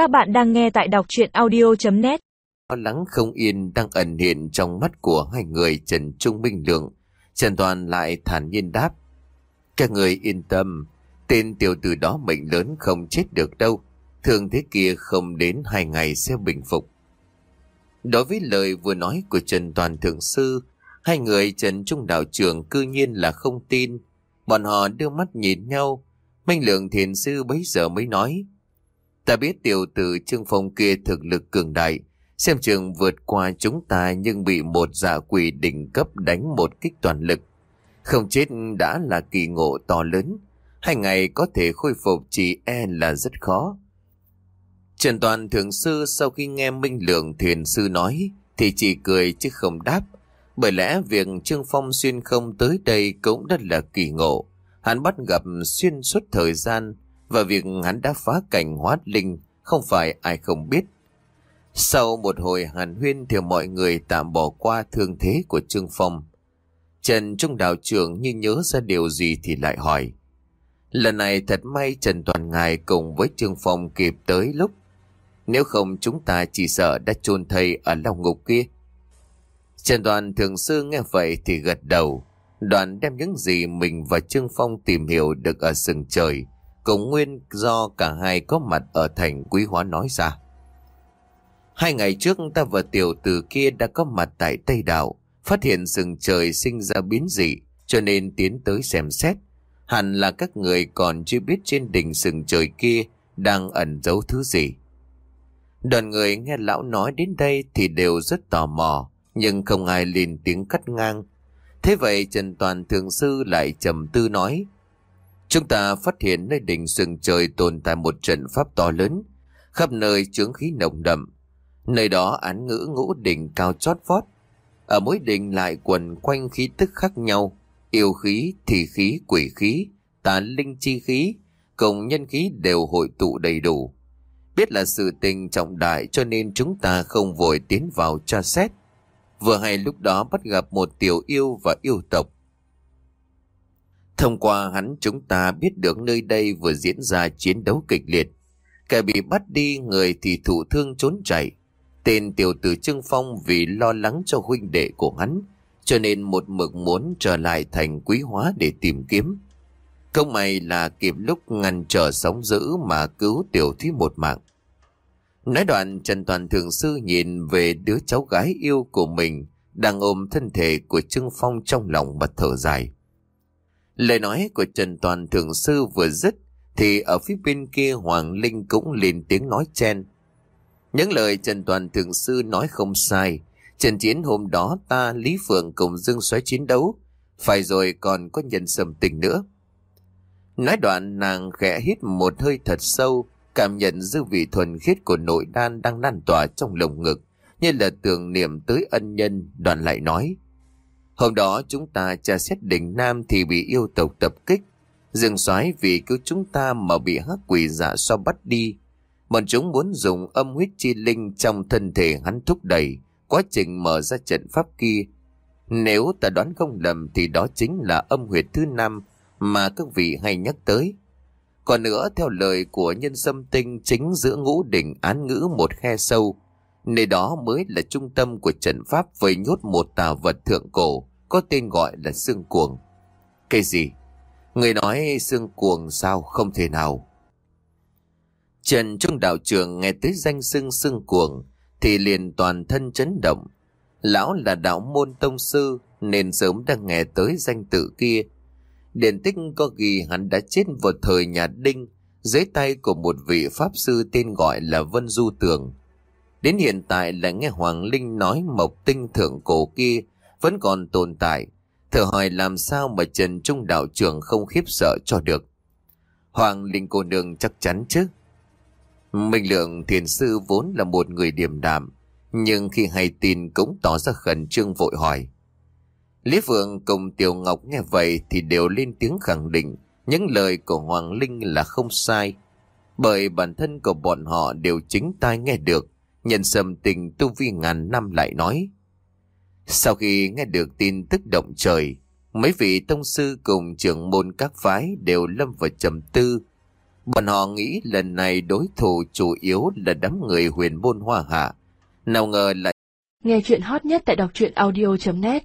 Các bạn đang nghe tại đọc chuyện audio.net Lo lắng không yên đang ẩn hiện trong mắt của hai người Trần Trung Minh Lượng. Trần Toàn lại thản nhiên đáp. Các người yên tâm, tên tiểu tử đó mệnh lớn không chết được đâu. Thường thế kia không đến hai ngày sẽ bình phục. Đối với lời vừa nói của Trần Toàn Thượng Sư, hai người Trần Trung Đạo trưởng cư nhiên là không tin. Bọn họ đưa mắt nhìn nhau. Minh Lượng Thiền Sư bấy giờ mới nói. Ta biết tiểu tử Trương Phong kia thực lực cường đại, xem chừng vượt qua chúng ta nhưng bị một dạ quỷ đỉnh cấp đánh một kích toàn lực. Không chết đã là kỳ ngộ to lớn, hai ngày có thể khôi phục chỉ e là rất khó. Trần Toàn Thượng Sư sau khi nghe Minh Lượng Thiền Sư nói thì chỉ cười chứ không đáp. Bởi lẽ việc Trương Phong xuyên không tới đây cũng rất là kỳ ngộ. Hắn bắt gặp xuyên suốt thời gian và việc hắn đã phá cảnh hóa linh, không phải ai không biết. Sau một hồi hàn huyên thì mọi người tạm bỏ qua thương thế của Trương Phong. Trần Trung đạo trưởng như nhớ ra điều gì thì lại hỏi. Lần này thật may Trần Toàn Ngài cùng với Trương Phong kịp tới lúc. Nếu không chúng ta chỉ sợ đã chôn thầy ở lòng ngục kia. Trần Toàn thường sư nghe vậy thì gật đầu. Đoàn đem những gì mình và Trương Phong tìm hiểu được ở sừng trời cũng nguyên do cả hai có mặt ở thành quý hóa nói ra. Hai ngày trước ta và tiểu tử kia đã có mặt tại Tây Đảo, phát hiện rừng trời sinh ra biến dị, cho nên tiến tới xem xét. Hẳn là các người còn chưa biết trên đỉnh rừng trời kia đang ẩn giấu thứ gì. Đoàn người nghe lão nói đến đây thì đều rất tò mò, nhưng không ai lên tiếng cắt ngang. Thế vậy Trần Toàn Thượng Sư lại trầm tư nói, Chúng ta phát hiện nơi đỉnh rừng trời tồn tại một trận pháp to lớn, khắp nơi chướng khí nồng đậm. Nơi đó án ngữ ngũ đỉnh cao chót vót. Ở mỗi đỉnh lại quần quanh khí tức khác nhau, yêu khí, thì khí, quỷ khí, tà linh chi khí, cùng nhân khí đều hội tụ đầy đủ. Biết là sự tình trọng đại cho nên chúng ta không vội tiến vào tra xét. Vừa hay lúc đó bắt gặp một tiểu yêu và yêu tộc Thông qua hắn chúng ta biết được nơi đây vừa diễn ra chiến đấu kịch liệt. Kẻ bị bắt đi, người thì thụ thương trốn chạy. Tên tiểu tử Trương Phong vì lo lắng cho huynh đệ của hắn, cho nên một mực muốn trở lại thành quý hóa để tìm kiếm. Không may là kịp lúc ngăn trở sóng dữ mà cứu tiểu thí một mạng. Nói đoạn, Trần Toàn Thường Sư nhìn về đứa cháu gái yêu của mình đang ôm thân thể của Trương Phong trong lòng mà thở dài. Lời nói của Trần Toàn Thượng Sư vừa dứt thì ở phía bên kia Hoàng Linh cũng lên tiếng nói chen. Những lời Trần Toàn Thượng Sư nói không sai. Trận chiến hôm đó ta Lý Phượng cùng Dương xoáy chiến đấu. Phải rồi còn có nhân sầm tình nữa. Nói đoạn nàng khẽ hít một hơi thật sâu, cảm nhận dư vị thuần khiết của nội đan đang lan tỏa trong lồng ngực, như là tưởng niệm tới ân nhân, đoạn lại nói. Hôm đó chúng ta tra xét đỉnh Nam thì bị yêu tộc tập kích. Dương soái vì cứu chúng ta mà bị hắc quỷ dạ giả so bắt đi. Bọn chúng muốn dùng âm huyết chi linh trong thân thể hắn thúc đẩy quá trình mở ra trận pháp kia. Nếu ta đoán không lầm thì đó chính là âm huyệt thứ năm mà các vị hay nhắc tới. Còn nữa, theo lời của nhân sâm tinh chính giữa ngũ đỉnh án ngữ một khe sâu. Nơi đó mới là trung tâm của trận pháp vây nhốt một tà vật thượng cổ có tên gọi là xương cuồng. Cái gì? Người nói xương cuồng sao không thể nào. Trần Trung đạo trường nghe tới danh xưng xương cuồng thì liền toàn thân chấn động. Lão là đạo môn tông sư nên sớm đã nghe tới danh tự kia. Điển tích có ghi hắn đã chết vào thời nhà Đinh, dưới tay của một vị pháp sư tên gọi là Vân Du Tường. Đến hiện tại là nghe Hoàng Linh nói mộc tinh thượng cổ kia vẫn còn tồn tại. Thở hỏi làm sao mà Trần Trung đạo trưởng không khiếp sợ cho được. Hoàng Linh cô nương chắc chắn chứ. Minh Lượng thiền sư vốn là một người điềm đạm, nhưng khi hay tin cũng tỏ ra khẩn trương vội hỏi. Lý Phượng cùng Tiểu Ngọc nghe vậy thì đều lên tiếng khẳng định những lời của Hoàng Linh là không sai. Bởi bản thân của bọn họ đều chính tai nghe được, nhân sầm tình tu vi ngàn năm lại nói. Sau khi nghe được tin tức động trời, mấy vị tông sư cùng trưởng môn các phái đều lâm vào trầm tư. Bọn họ nghĩ lần này đối thủ chủ yếu là đám người huyền môn hoa hạ. Nào ngờ lại Nghe chuyện hot nhất tại đọc truyện audio.net